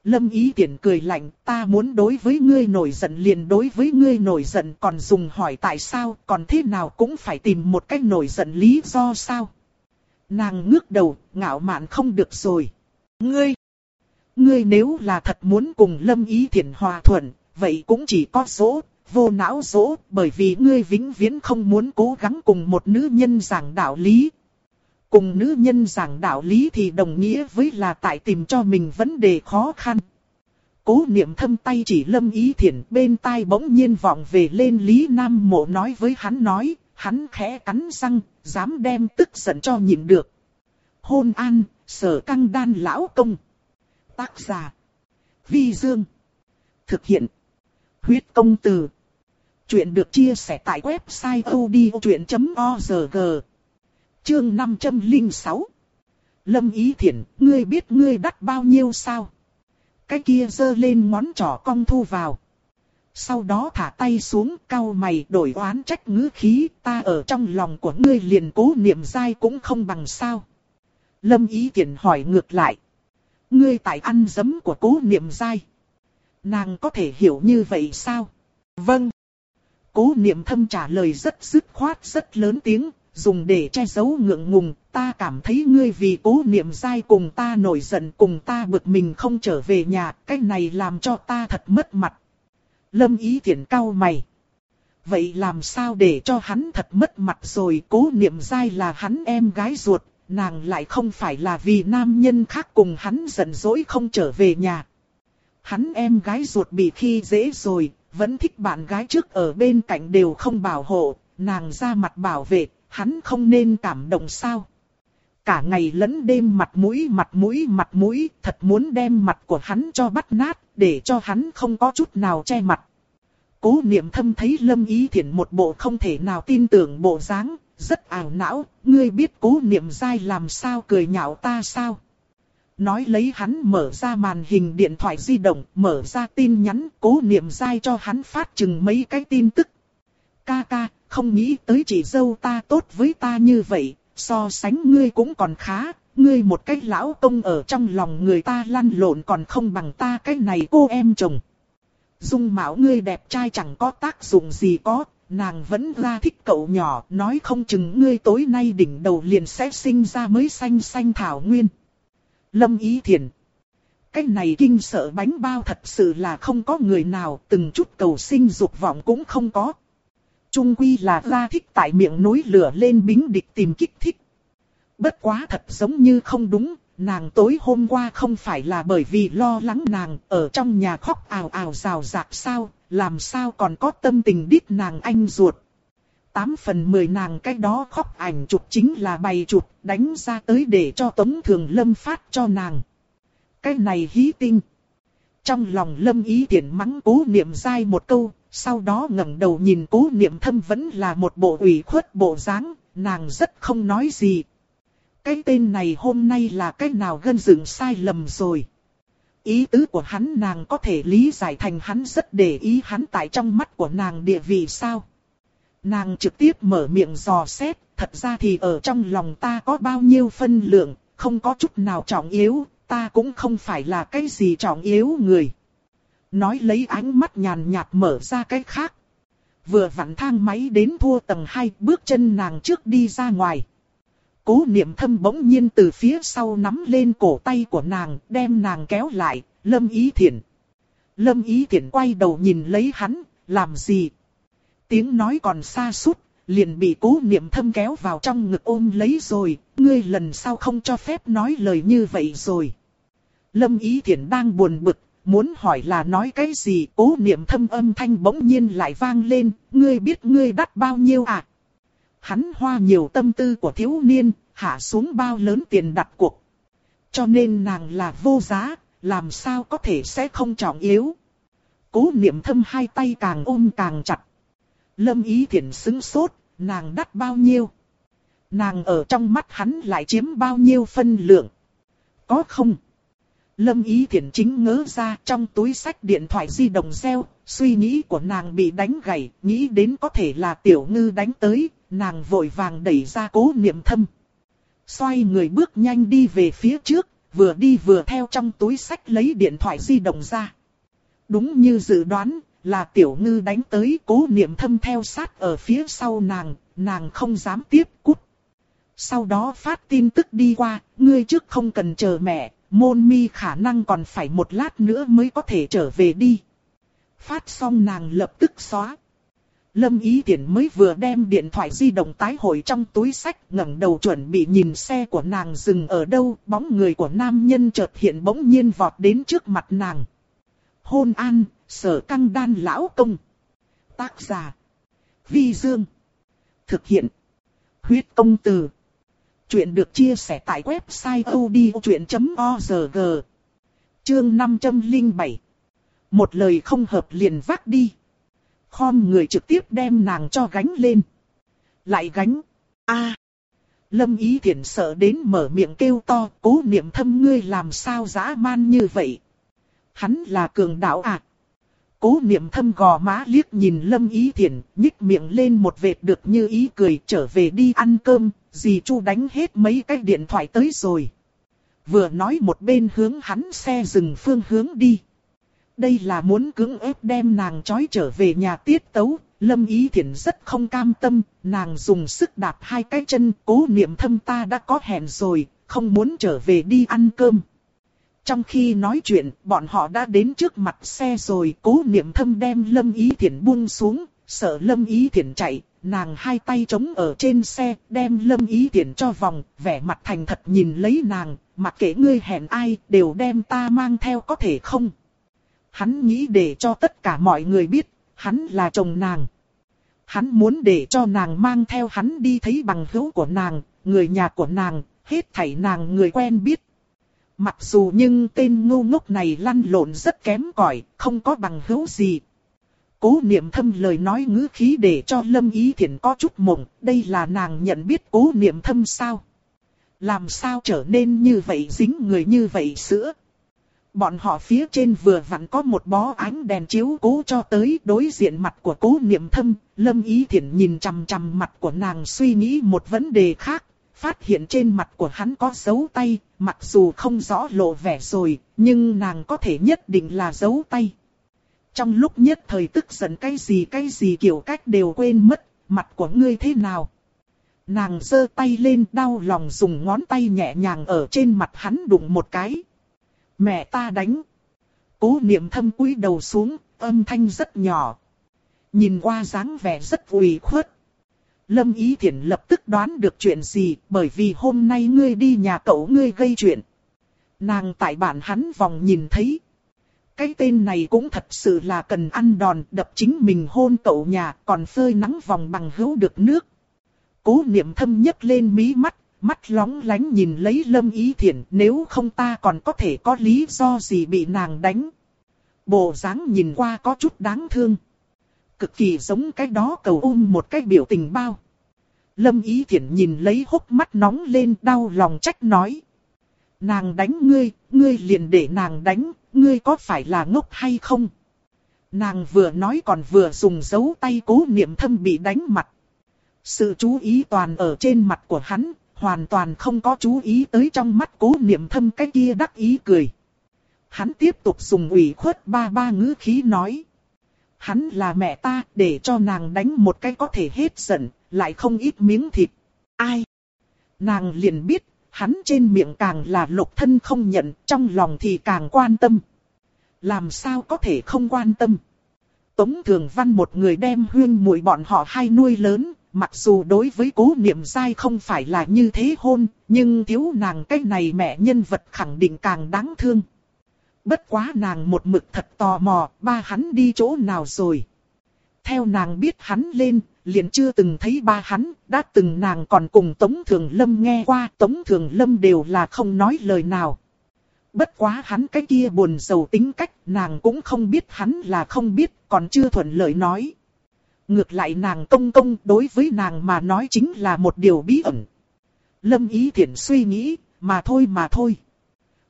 Speaker 1: Lâm ý tiện cười lạnh, ta muốn đối với ngươi nổi giận liền đối với ngươi nổi giận còn dùng hỏi tại sao, còn thế nào cũng phải tìm một cách nổi giận lý do sao. Nàng ngước đầu, ngạo mạn không được rồi. Ngươi, ngươi nếu là thật muốn cùng lâm ý thiện hòa thuận, vậy cũng chỉ có số, vô não dỗ, bởi vì ngươi vĩnh viễn không muốn cố gắng cùng một nữ nhân giảng đạo lý, Cùng nữ nhân giảng đạo lý thì đồng nghĩa với là tại tìm cho mình vấn đề khó khăn. Cố niệm thâm tay chỉ lâm ý thiện bên tai bỗng nhiên vọng về lên Lý Nam Mộ nói với hắn nói, hắn khẽ cắn răng, dám đem tức giận cho nhịn được. Hôn an, sở căng đan lão công. Tác giả. Vi Dương. Thực hiện. Huyết công từ. Chuyện được chia sẻ tại website odchuyện.org. Chương 506 Lâm Ý Thiển, ngươi biết ngươi đắt bao nhiêu sao? Cái kia giơ lên ngón trỏ cong thu vào. Sau đó thả tay xuống cau mày đổi oán trách ngữ khí ta ở trong lòng của ngươi liền cố niệm dai cũng không bằng sao. Lâm Ý Thiển hỏi ngược lại. Ngươi tại ăn dấm của cố niệm dai. Nàng có thể hiểu như vậy sao? Vâng. Cố niệm thâm trả lời rất dứt khoát rất lớn tiếng, dùng để che giấu ngượng ngùng, ta cảm thấy ngươi vì cố niệm dai cùng ta nổi giận cùng ta bực mình không trở về nhà, cái này làm cho ta thật mất mặt. Lâm ý thiện cao mày. Vậy làm sao để cho hắn thật mất mặt rồi cố niệm dai là hắn em gái ruột, nàng lại không phải là vì nam nhân khác cùng hắn giận dỗi không trở về nhà. Hắn em gái ruột bị khi dễ rồi, vẫn thích bạn gái trước ở bên cạnh đều không bảo hộ, nàng ra mặt bảo vệ, hắn không nên cảm động sao? Cả ngày lẫn đêm mặt mũi mặt mũi mặt mũi, thật muốn đem mặt của hắn cho bắt nát, để cho hắn không có chút nào che mặt. Cố niệm thâm thấy lâm ý thiện một bộ không thể nào tin tưởng bộ dáng, rất ảo não, ngươi biết cố niệm dai làm sao cười nhạo ta sao? nói lấy hắn mở ra màn hình điện thoại di động, mở ra tin nhắn, cố niệm dai cho hắn phát chừng mấy cái tin tức. Ca ca, không nghĩ tới chị dâu ta tốt với ta như vậy, so sánh ngươi cũng còn khá, ngươi một cái lão công ở trong lòng người ta lăn lộn còn không bằng ta cái này cô em chồng. Dung mạo ngươi đẹp trai chẳng có tác dụng gì có, nàng vẫn ra thích cậu nhỏ, nói không chừng ngươi tối nay đỉnh đầu liền sẽ sinh ra mới xanh xanh thảo nguyên. Lâm Ý Thiền Cái này kinh sợ bánh bao thật sự là không có người nào, từng chút cầu sinh dục vọng cũng không có. Trung quy là ra thích tại miệng núi lửa lên bính địch tìm kích thích. Bất quá thật giống như không đúng, nàng tối hôm qua không phải là bởi vì lo lắng nàng ở trong nhà khóc ào ào rào rạc sao, làm sao còn có tâm tình đít nàng anh ruột. Tám phần mười nàng cái đó khóc ảnh chụp chính là bày chụp đánh ra tới để cho Tống Thường Lâm phát cho nàng. Cái này hí tinh. Trong lòng Lâm ý tiện mắng cố niệm dai một câu, sau đó ngẩng đầu nhìn cố niệm thâm vẫn là một bộ ủy khuất bộ dáng, nàng rất không nói gì. Cái tên này hôm nay là cái nào gân dựng sai lầm rồi. Ý tứ của hắn nàng có thể lý giải thành hắn rất để ý hắn tại trong mắt của nàng địa vị sao. Nàng trực tiếp mở miệng dò xét, thật ra thì ở trong lòng ta có bao nhiêu phân lượng, không có chút nào trọng yếu, ta cũng không phải là cái gì trọng yếu người. Nói lấy ánh mắt nhàn nhạt mở ra cái khác. Vừa vặn thang máy đến thua tầng 2 bước chân nàng trước đi ra ngoài. Cố niệm thâm bỗng nhiên từ phía sau nắm lên cổ tay của nàng, đem nàng kéo lại, lâm ý thiện. Lâm ý thiện quay đầu nhìn lấy hắn, làm gì? Tiếng nói còn xa suốt, liền bị cố niệm thâm kéo vào trong ngực ôm lấy rồi, ngươi lần sau không cho phép nói lời như vậy rồi. Lâm ý thiện đang buồn bực, muốn hỏi là nói cái gì, cố niệm thâm âm thanh bỗng nhiên lại vang lên, ngươi biết ngươi đắt bao nhiêu à? Hắn hoa nhiều tâm tư của thiếu niên, hạ xuống bao lớn tiền đặt cuộc. Cho nên nàng là vô giá, làm sao có thể sẽ không trọng yếu. Cố niệm thâm hai tay càng ôm càng chặt. Lâm ý thiện xứng sốt, nàng đắt bao nhiêu? Nàng ở trong mắt hắn lại chiếm bao nhiêu phân lượng? Có không? Lâm ý Thiển chính ngỡ ra trong túi sách điện thoại di động reo, suy nghĩ của nàng bị đánh gãy, nghĩ đến có thể là tiểu ngư đánh tới, nàng vội vàng đẩy ra cố niệm thâm. Xoay người bước nhanh đi về phía trước, vừa đi vừa theo trong túi sách lấy điện thoại di động ra. Đúng như dự đoán, là tiểu ngư đánh tới cố niệm thâm theo sát ở phía sau nàng, nàng không dám tiếp cút. Sau đó phát tin tức đi qua, ngươi trước không cần chờ mẹ, môn mi khả năng còn phải một lát nữa mới có thể trở về đi. Phát xong nàng lập tức xóa. Lâm Ý Tiễn mới vừa đem điện thoại di động tái hồi trong túi sách ngẩng đầu chuẩn bị nhìn xe của nàng dừng ở đâu, bóng người của nam nhân chợt hiện bỗng nhiên vọt đến trước mặt nàng. Hôn an, sở căng đan lão công. Tác giả. Vi Dương. Thực hiện. Huyết công từ. Chuyện được chia sẻ tại website odchuyện.org. Chương 507. Một lời không hợp liền vác đi khom người trực tiếp đem nàng cho gánh lên. Lại gánh. a Lâm ý thiện sợ đến mở miệng kêu to, cố niệm thâm ngươi làm sao dã man như vậy. Hắn là cường đạo à. Cố niệm thâm gò má liếc nhìn lâm ý thiện, nhích miệng lên một vệt được như ý cười trở về đi ăn cơm, dì chu đánh hết mấy cái điện thoại tới rồi. Vừa nói một bên hướng hắn xe dừng phương hướng đi. Đây là muốn cưỡng ép đem nàng trói trở về nhà tiết tấu, Lâm Ý Thiển rất không cam tâm, nàng dùng sức đạp hai cái chân, cố niệm thâm ta đã có hẹn rồi, không muốn trở về đi ăn cơm. Trong khi nói chuyện, bọn họ đã đến trước mặt xe rồi, cố niệm thâm đem Lâm Ý Thiển buông xuống, sợ Lâm Ý Thiển chạy, nàng hai tay chống ở trên xe, đem Lâm Ý tiện cho vòng, vẻ mặt thành thật nhìn lấy nàng, mặc kệ ngươi hẹn ai, đều đem ta mang theo có thể không hắn nghĩ để cho tất cả mọi người biết, hắn là chồng nàng. Hắn muốn để cho nàng mang theo hắn đi thấy bằng hữu của nàng, người nhà của nàng, hết thảy nàng người quen biết. Mặc dù nhưng tên ngu ngốc này lăn lộn rất kém cỏi, không có bằng hữu gì. Cố niệm thâm lời nói ngữ khí để cho Lâm Ý Thiển có chút mộng, đây là nàng nhận biết cố niệm thâm sao. Làm sao trở nên như vậy dính người như vậy sữa. Bọn họ phía trên vừa vặn có một bó ánh đèn chiếu cố cho tới đối diện mặt của cố niệm thâm. Lâm Ý Thiển nhìn chằm chằm mặt của nàng suy nghĩ một vấn đề khác. Phát hiện trên mặt của hắn có dấu tay, mặc dù không rõ lộ vẻ rồi, nhưng nàng có thể nhất định là dấu tay. Trong lúc nhất thời tức giận cái gì cái gì kiểu cách đều quên mất, mặt của ngươi thế nào. Nàng giơ tay lên đau lòng dùng ngón tay nhẹ nhàng ở trên mặt hắn đụng một cái. Mẹ ta đánh. Cố niệm thâm cúi đầu xuống, âm thanh rất nhỏ. Nhìn qua dáng vẻ rất ủy khuất. Lâm Ý Thiển lập tức đoán được chuyện gì, bởi vì hôm nay ngươi đi nhà cậu ngươi gây chuyện. Nàng tại bản hắn vòng nhìn thấy. Cái tên này cũng thật sự là cần ăn đòn, đập chính mình hôn cậu nhà, còn phơi nắng vòng bằng hữu được nước. Cố niệm thâm nhấc lên mí mắt, mắt lóng lánh nhìn lấy lâm ý thiện, nếu không ta còn có thể có lý do gì bị nàng đánh. Bộ dáng nhìn qua có chút đáng thương. Cực kỳ giống cái đó cầu ôm một cái biểu tình bao. Lâm ý thiện nhìn lấy hốc mắt nóng lên đau lòng trách nói. Nàng đánh ngươi, ngươi liền để nàng đánh, ngươi có phải là ngốc hay không? Nàng vừa nói còn vừa dùng dấu tay cố niệm thâm bị đánh mặt. Sự chú ý toàn ở trên mặt của hắn, hoàn toàn không có chú ý tới trong mắt cố niệm thâm cái kia đắc ý cười. Hắn tiếp tục dùng ủy khuất ba ba ngữ khí nói. Hắn là mẹ ta, để cho nàng đánh một cái có thể hết giận, lại không ít miếng thịt. Ai? Nàng liền biết, hắn trên miệng càng là lục thân không nhận, trong lòng thì càng quan tâm. Làm sao có thể không quan tâm? Tống Thường Văn một người đem huyên muội bọn họ hai nuôi lớn, mặc dù đối với cố niệm dai không phải là như thế hôn, nhưng thiếu nàng cái này mẹ nhân vật khẳng định càng đáng thương. Bất quá nàng một mực thật tò mò, ba hắn đi chỗ nào rồi. Theo nàng biết hắn lên, liền chưa từng thấy ba hắn, đã từng nàng còn cùng Tống Thường Lâm nghe qua, Tống Thường Lâm đều là không nói lời nào. Bất quá hắn cái kia buồn sầu tính cách, nàng cũng không biết hắn là không biết, còn chưa thuận lợi nói. Ngược lại nàng công công đối với nàng mà nói chính là một điều bí ẩn. Lâm ý thiện suy nghĩ, mà thôi mà thôi.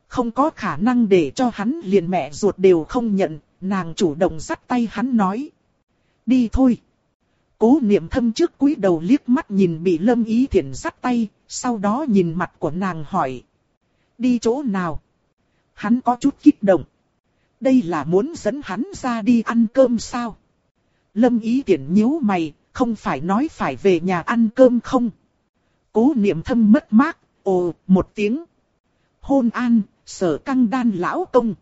Speaker 1: Không có khả năng để cho hắn liền mẹ ruột đều không nhận, nàng chủ động dắt tay hắn nói. Đi thôi. Cố niệm thâm trước cúi đầu liếc mắt nhìn bị lâm ý thiện dắt tay, sau đó nhìn mặt của nàng hỏi. Đi chỗ nào? Hắn có chút kích động. Đây là muốn dẫn hắn ra đi ăn cơm sao? Lâm ý tiện nhíu mày, không phải nói phải về nhà ăn cơm không? Cố niệm thâm mất mát, ồ, một tiếng. Hôn an, sở căng đan lão công.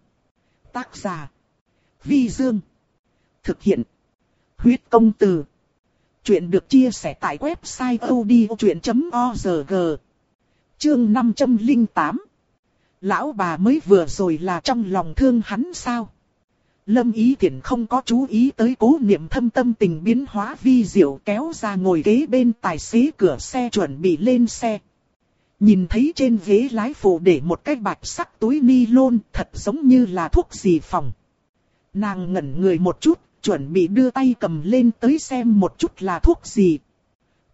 Speaker 1: Tác giả. Vi Dương. Thực hiện. Huyết công từ. Chuyện được chia sẻ tại website odchuyện.org. Chương 508. Lão bà mới vừa rồi là trong lòng thương hắn sao? Lâm Ý Thiển không có chú ý tới cố niệm thâm tâm tình biến hóa vi diệu kéo ra ngồi ghế bên tài xế cửa xe chuẩn bị lên xe. Nhìn thấy trên ghế lái phụ để một cái bạch sắc túi ni lôn thật giống như là thuốc gì phòng. Nàng ngẩn người một chút, chuẩn bị đưa tay cầm lên tới xem một chút là thuốc gì.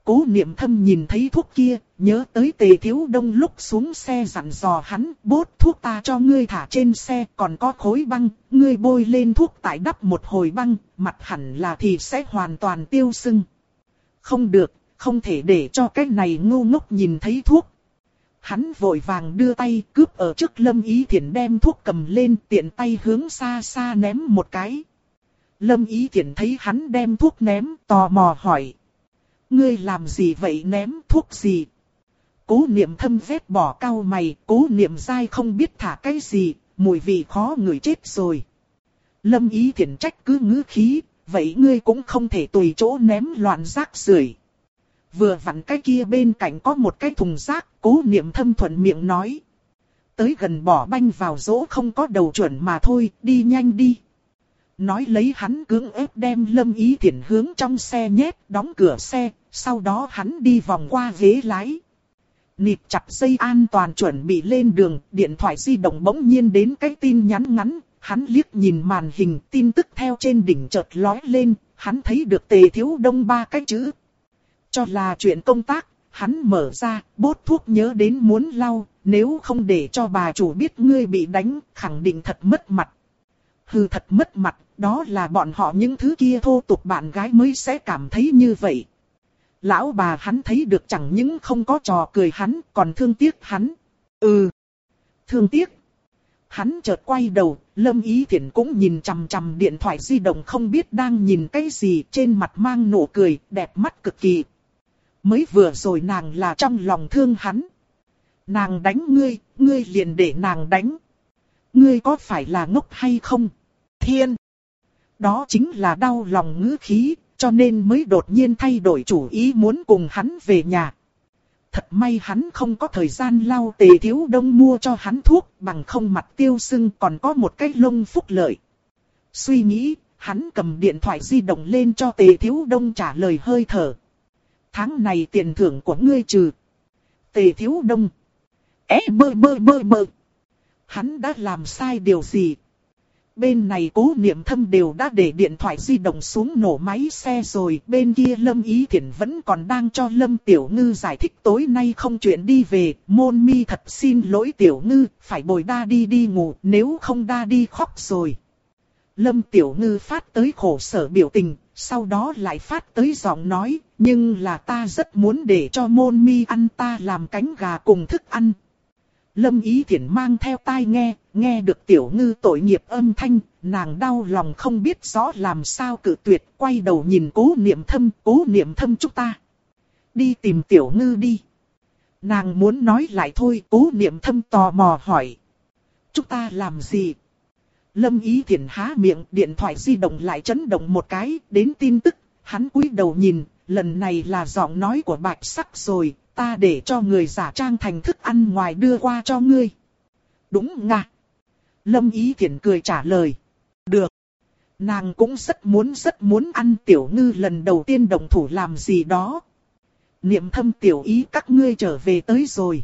Speaker 1: Cố niệm thâm nhìn thấy thuốc kia, nhớ tới tề thiếu đông lúc xuống xe dặn dò hắn, bốt thuốc ta cho ngươi thả trên xe, còn có khối băng, ngươi bôi lên thuốc tại đắp một hồi băng, mặt hẳn là thì sẽ hoàn toàn tiêu sưng. Không được, không thể để cho cái này ngu ngốc nhìn thấy thuốc. Hắn vội vàng đưa tay cướp ở trước lâm ý thiện đem thuốc cầm lên tiện tay hướng xa xa ném một cái. Lâm ý thiện thấy hắn đem thuốc ném, tò mò hỏi. Ngươi làm gì vậy ném thuốc gì? Cố niệm thâm vết bỏ cao mày, cố niệm dai không biết thả cái gì, mùi vị khó người chết rồi. Lâm ý thiện trách cứ ngữ khí, vậy ngươi cũng không thể tùy chỗ ném loạn rác rưởi. Vừa vặn cái kia bên cạnh có một cái thùng rác, cố niệm thâm thuận miệng nói. Tới gần bỏ banh vào rỗ không có đầu chuẩn mà thôi, đi nhanh đi. Nói lấy hắn cưỡng ép đem lâm ý thiện hướng trong xe nhét, đóng cửa xe, sau đó hắn đi vòng qua ghế lái. Nịp chặt dây an toàn chuẩn bị lên đường, điện thoại di động bỗng nhiên đến cái tin nhắn ngắn, hắn liếc nhìn màn hình tin tức theo trên đỉnh chợt lói lên, hắn thấy được tề thiếu đông ba cái chữ. Cho là chuyện công tác, hắn mở ra, bốt thuốc nhớ đến muốn lau, nếu không để cho bà chủ biết ngươi bị đánh, khẳng định thật mất mặt. Hừ thật mất mặt, đó là bọn họ những thứ kia thô tục bạn gái mới sẽ cảm thấy như vậy. Lão bà hắn thấy được chẳng những không có trò cười hắn, còn thương tiếc hắn. Ừ, thương tiếc. Hắn chợt quay đầu, Lâm Ý Thiển cũng nhìn chằm chằm điện thoại di động không biết đang nhìn cái gì trên mặt mang nụ cười, đẹp mắt cực kỳ. Mới vừa rồi nàng là trong lòng thương hắn. Nàng đánh ngươi, ngươi liền để nàng đánh. Ngươi có phải là ngốc hay không? Thiên! Đó chính là đau lòng ngữ khí, cho nên mới đột nhiên thay đổi chủ ý muốn cùng hắn về nhà. Thật may hắn không có thời gian lau tề thiếu đông mua cho hắn thuốc bằng không mặt tiêu sưng còn có một cái lông phúc lợi. Suy nghĩ, hắn cầm điện thoại di động lên cho tề thiếu đông trả lời hơi thở. Tháng này tiền thưởng của ngươi trừ. Tề thiếu đông. É bơ bơ bơ bơ. Hắn đã làm sai điều gì? Bên này cố niệm thâm đều đã để điện thoại di động xuống nổ máy xe rồi. Bên kia Lâm Ý Thiển vẫn còn đang cho Lâm Tiểu Ngư giải thích tối nay không chuyện đi về. Môn mi thật xin lỗi Tiểu Ngư, phải bồi đa đi đi ngủ, nếu không đa đi khóc rồi. Lâm Tiểu Ngư phát tới khổ sở biểu tình, sau đó lại phát tới giọng nói, nhưng là ta rất muốn để cho môn mi ăn ta làm cánh gà cùng thức ăn. Lâm Ý Thiển mang theo tai nghe, nghe được tiểu ngư tội nghiệp âm thanh, nàng đau lòng không biết rõ làm sao cự tuyệt, quay đầu nhìn cố niệm thâm, cố niệm thâm chúng ta. Đi tìm tiểu ngư đi. Nàng muốn nói lại thôi, cố niệm thâm tò mò hỏi. Chúng ta làm gì? Lâm Ý Thiển há miệng, điện thoại di động lại chấn động một cái, đến tin tức, hắn cúi đầu nhìn, lần này là giọng nói của bạch sắc rồi, ta để cho người giả trang thành thức ăn ngoài đưa qua cho ngươi. Đúng nga. Lâm Ý Thiển cười trả lời. Được. Nàng cũng rất muốn rất muốn ăn tiểu ngư lần đầu tiên đồng thủ làm gì đó. Niệm thâm tiểu ý các ngươi trở về tới rồi.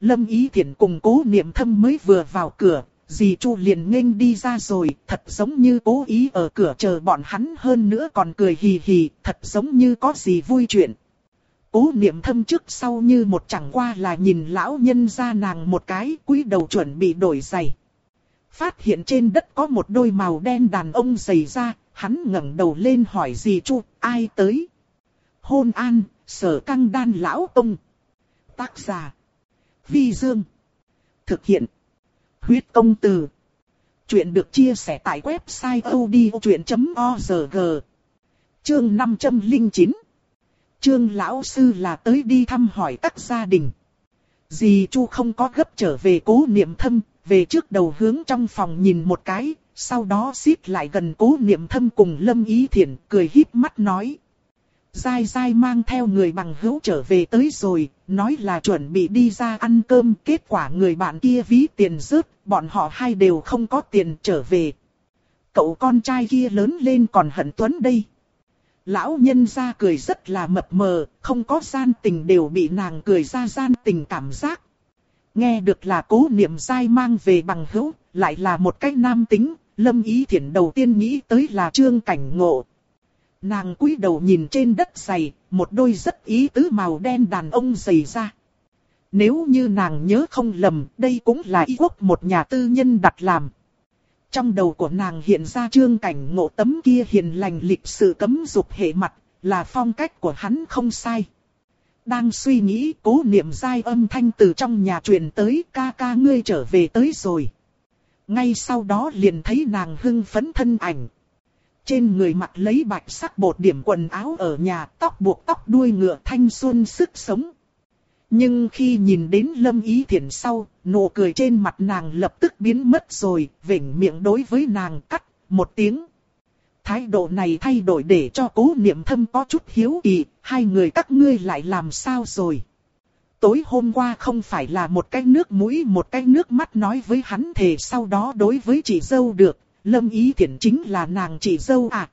Speaker 1: Lâm Ý Thiển cùng cố niệm thâm mới vừa vào cửa, dì Chu liền nghênh đi ra rồi, thật giống như cố ý ở cửa chờ bọn hắn hơn nữa còn cười hì hì, thật giống như có gì vui chuyện. Cố niệm thâm trước sau như một chẳng qua là nhìn lão nhân ra nàng một cái cúi đầu chuẩn bị đổi giày. Phát hiện trên đất có một đôi màu đen đàn ông giày ra, hắn ngẩng đầu lên hỏi gì Chu, ai tới? Hôn an, sở căng đan lão ông. Tác giả. Vi Dương. Thực hiện. Huyết công từ. Chuyện được chia sẻ tại website odchuyện.org. Chương 509. chương lão sư là tới đi thăm hỏi các gia đình. Dì Chu không có gấp trở về cố niệm thâm, về trước đầu hướng trong phòng nhìn một cái, sau đó xít lại gần cố niệm thâm cùng Lâm Ý Thiển, cười híp mắt nói. Giai Giai mang theo người bằng hữu trở về tới rồi, nói là chuẩn bị đi ra ăn cơm, kết quả người bạn kia ví tiền rớt, bọn họ hai đều không có tiền trở về. Cậu con trai kia lớn lên còn hận Tuấn đây. Lão nhân ra cười rất là mập mờ, không có gian tình đều bị nàng cười ra gian tình cảm giác. Nghe được là cố niệm dai mang về bằng hữu, lại là một cách nam tính, lâm ý thiện đầu tiên nghĩ tới là trương cảnh ngộ. Nàng cúi đầu nhìn trên đất dày, một đôi rất ý tứ màu đen đàn ông dày ra. Nếu như nàng nhớ không lầm, đây cũng là y quốc một nhà tư nhân đặt làm. Trong đầu của nàng hiện ra trương cảnh ngộ tấm kia hiền lành lịch sự cấm dục hệ mặt, là phong cách của hắn không sai. Đang suy nghĩ cố niệm dai âm thanh từ trong nhà truyền tới ca ca ngươi trở về tới rồi. Ngay sau đó liền thấy nàng hưng phấn thân ảnh. Trên người mặc lấy bạch sắc bột điểm quần áo ở nhà tóc buộc tóc đuôi ngựa thanh xuân sức sống. Nhưng khi nhìn đến lâm ý thiện sau, nụ cười trên mặt nàng lập tức biến mất rồi, vỉnh miệng đối với nàng cắt một tiếng. Thái độ này thay đổi để cho cố niệm thâm có chút hiếu kỳ, hai người các ngươi lại làm sao rồi. Tối hôm qua không phải là một cái nước mũi một cái nước mắt nói với hắn thề sau đó đối với chị dâu được, lâm ý thiện chính là nàng chị dâu à.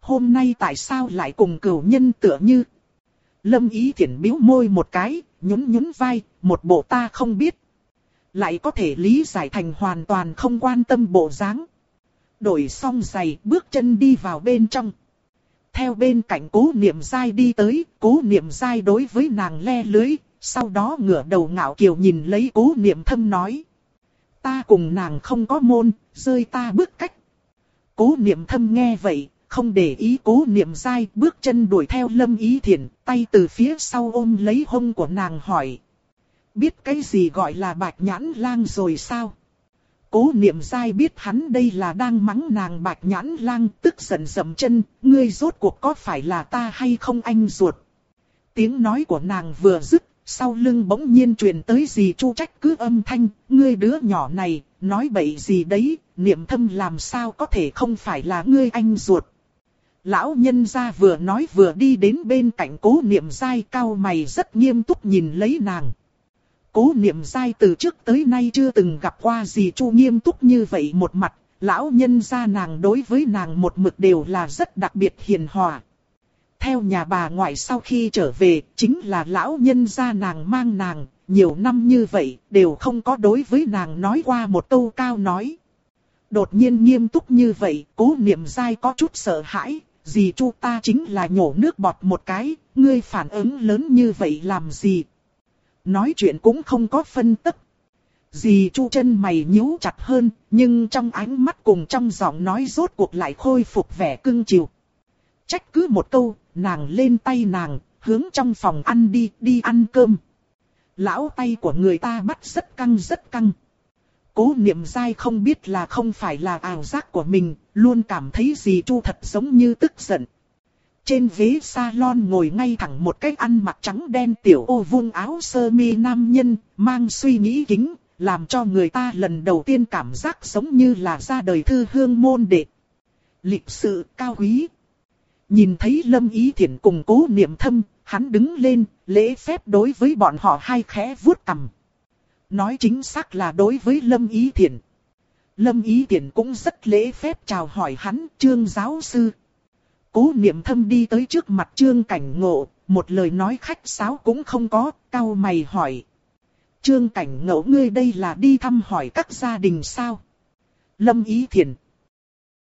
Speaker 1: Hôm nay tại sao lại cùng cửu nhân tựa như. Lâm ý thiện biếu môi một cái, nhún nhún vai, một bộ ta không biết. Lại có thể lý giải thành hoàn toàn không quan tâm bộ dáng. Đổi xong giày, bước chân đi vào bên trong. theo bên cạnh cố niệm dai đi tới, cố niệm dai đối với nàng le lưới, sau đó ngửa đầu ngạo kiều nhìn lấy cố niệm thâm nói. Ta cùng nàng không có môn, rơi ta bước cách. Cố niệm thâm nghe vậy, không để ý cố niệm dai bước chân đuổi theo lâm ý thiện, tay từ phía sau ôm lấy hông của nàng hỏi. Biết cái gì gọi là bạch nhãn lang rồi sao? Cố niệm dai biết hắn đây là đang mắng nàng bạch nhãn lang tức giận dầm chân, ngươi rốt cuộc có phải là ta hay không anh ruột? Tiếng nói của nàng vừa dứt, sau lưng bỗng nhiên truyền tới gì chu trách cứ âm thanh, ngươi đứa nhỏ này, nói bậy gì đấy, niệm thâm làm sao có thể không phải là ngươi anh ruột. Lão nhân gia vừa nói vừa đi đến bên cạnh cố niệm dai cao mày rất nghiêm túc nhìn lấy nàng. Cố niệm dai từ trước tới nay chưa từng gặp qua gì chu nghiêm túc như vậy một mặt, lão nhân gia nàng đối với nàng một mực đều là rất đặc biệt hiền hòa. Theo nhà bà ngoại sau khi trở về, chính là lão nhân gia nàng mang nàng, nhiều năm như vậy, đều không có đối với nàng nói qua một câu cao nói. Đột nhiên nghiêm túc như vậy, cố niệm dai có chút sợ hãi, gì chu ta chính là nhổ nước bọt một cái, ngươi phản ứng lớn như vậy làm gì? Nói chuyện cũng không có phân tức. Dì chu chân mày nhíu chặt hơn, nhưng trong ánh mắt cùng trong giọng nói rốt cuộc lại khôi phục vẻ cưng chiều. Trách cứ một câu, nàng lên tay nàng, hướng trong phòng ăn đi, đi ăn cơm. Lão tay của người ta bắt rất căng rất căng. Cố niệm dai không biết là không phải là ảo giác của mình, luôn cảm thấy Dì chu thật giống như tức giận. Trên ghế salon ngồi ngay thẳng một cái ăn mặc trắng đen tiểu ô vuông áo sơ mi nam nhân, mang suy nghĩ kính, làm cho người ta lần đầu tiên cảm giác giống như là ra đời thư hương môn đệ. Lịch sự cao quý. Nhìn thấy Lâm Ý Thiển cùng cố niệm thâm, hắn đứng lên, lễ phép đối với bọn họ hai khẽ vuốt cằm. Nói chính xác là đối với Lâm Ý Thiển. Lâm Ý Thiển cũng rất lễ phép chào hỏi hắn, trương giáo sư. Cố niệm thâm đi tới trước mặt trương cảnh ngộ, một lời nói khách sáo cũng không có, cao mày hỏi. Trương cảnh ngộ ngươi đây là đi thăm hỏi các gia đình sao? Lâm Ý thiền